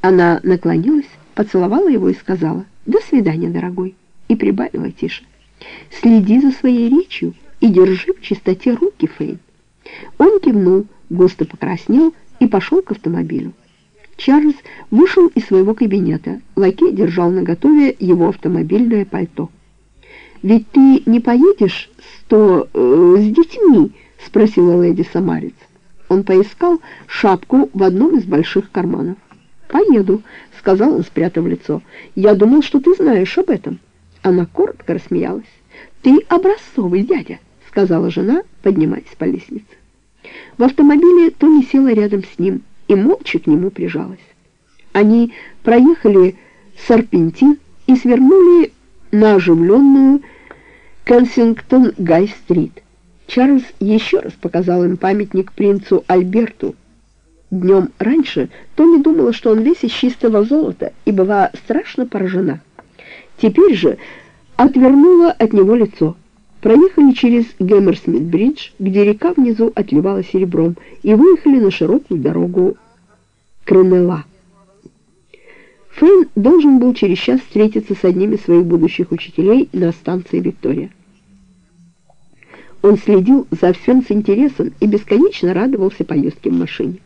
Она наклонилась, поцеловала его и сказала «До свидания, дорогой», и прибавила тише «Следи за своей речью и держи в чистоте руки, Фейн». Он кивнул, густо покраснел и пошел к автомобилю. Чарльз вышел из своего кабинета. Лакей держал наготове его автомобильное пальто. «Ведь ты не поедешь с, то, э, с детьми?» — спросила леди Самарец. Он поискал шапку в одном из больших карманов. «Поеду», — он, спрятав лицо. «Я думал, что ты знаешь об этом». Она коротко рассмеялась. «Ты образцовый дядя», — сказала жена, поднимаясь по лестнице. В автомобиле Тони села рядом с ним и молча к нему прижалась. Они проехали Сарпентин и свернули на оживленную Кенсингтон-Гай-стрит. Чарльз еще раз показал им памятник принцу Альберту. Днем раньше Тони думала, что он весь из чистого золота, и была страшно поражена. Теперь же отвернула от него лицо. Проехали через Гэмерсмит-бридж, где река внизу отливала серебром, и выехали на широкую дорогу Кренела. Фейн должен был через час встретиться с одним из своих будущих учителей на станции Виктория. Он следил за всем с интересом и бесконечно радовался поездке в машине.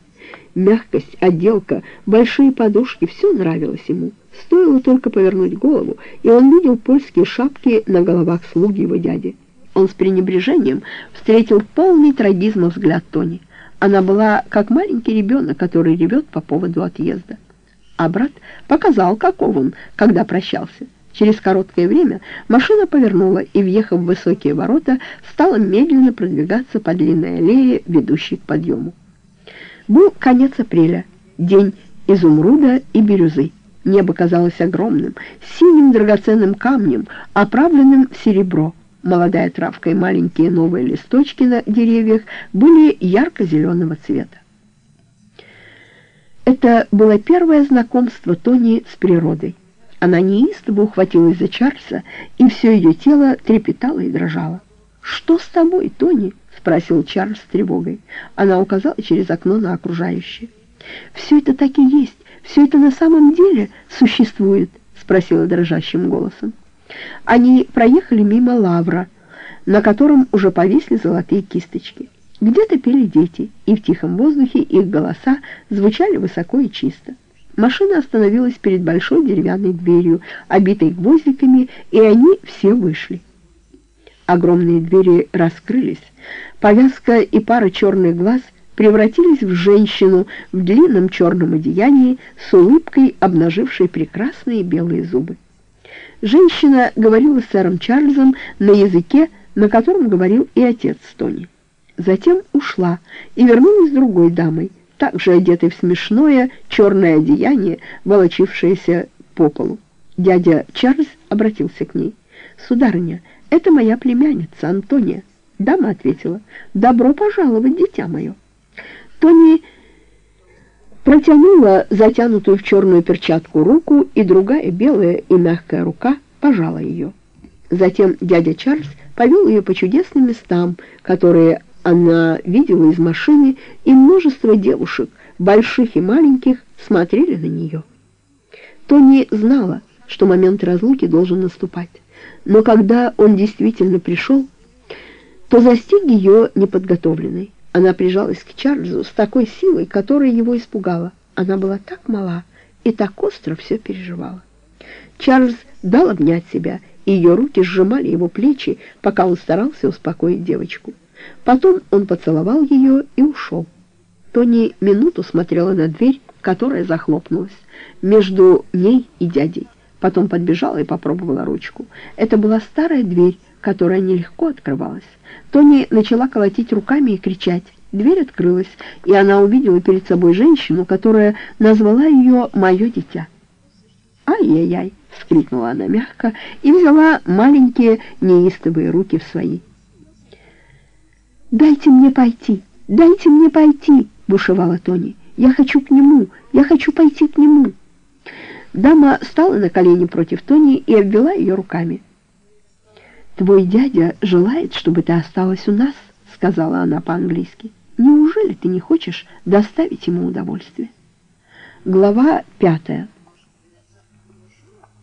Мягкость, отделка, большие подушки — все нравилось ему. Стоило только повернуть голову, и он видел польские шапки на головах слуги его дяди. Он с пренебрежением встретил полный трагизма взгляд Тони. Она была как маленький ребенок, который ревет по поводу отъезда. А брат показал, каков он, когда прощался. Через короткое время машина повернула и, въехав в высокие ворота, стала медленно продвигаться по длинной аллее, ведущей к подъему. Был конец апреля, день изумруда и бирюзы. Небо казалось огромным, синим драгоценным камнем, оправленным в серебро. Молодая травка и маленькие новые листочки на деревьях были ярко-зеленого цвета. Это было первое знакомство Тони с природой. Она неистово ухватилась за Чарльза, и все ее тело трепетало и дрожало. «Что с тобой, Тони?» — спросил Чарльз с тревогой. Она указала через окно на окружающее. «Все это так и есть, все это на самом деле существует?» — спросила дрожащим голосом. Они проехали мимо лавра, на котором уже повисли золотые кисточки. Где-то пели дети, и в тихом воздухе их голоса звучали высоко и чисто. Машина остановилась перед большой деревянной дверью, обитой гвоздиками, и они все вышли. Огромные двери раскрылись. Повязка и пара черных глаз превратились в женщину в длинном черном одеянии с улыбкой, обнажившей прекрасные белые зубы. Женщина говорила с сэром Чарльзом на языке, на котором говорил и отец Тони. Затем ушла и вернулась с другой дамой, также одетой в смешное черное одеяние, волочившееся по полу. Дядя Чарльз обратился к ней. «Сударыня, это моя племянница Антония». Дама ответила, «Добро пожаловать, дитя мое». Тони протянула затянутую в черную перчатку руку, и другая белая и мягкая рука пожала ее. Затем дядя Чарльз повел ее по чудесным местам, которые она видела из машины, и множество девушек, больших и маленьких, смотрели на нее. Тони знала, что момент разлуки должен наступать, но когда он действительно пришел, то застиг ее неподготовленной. Она прижалась к Чарльзу с такой силой, которая его испугала. Она была так мала и так остро все переживала. Чарльз дал обнять себя, и ее руки сжимали его плечи, пока он старался успокоить девочку. Потом он поцеловал ее и ушел. Тони минуту смотрела на дверь, которая захлопнулась, между ней и дядей. Потом подбежала и попробовала ручку. Это была старая дверь, которая нелегко открывалась. Тони начала колотить руками и кричать. Дверь открылась, и она увидела перед собой женщину, которая назвала ее «моё дитя». «Ай-яй-яй!» — вскрикнула она мягко и взяла маленькие неистовые руки в свои. «Дайте мне пойти! Дайте мне пойти!» — бушевала Тони. «Я хочу к нему! Я хочу пойти к нему!» Дама стала на колени против Тони и обвела ее руками. «Твой дядя желает, чтобы ты осталась у нас», — сказала она по-английски. «Неужели ты не хочешь доставить ему удовольствие?» Глава пятая.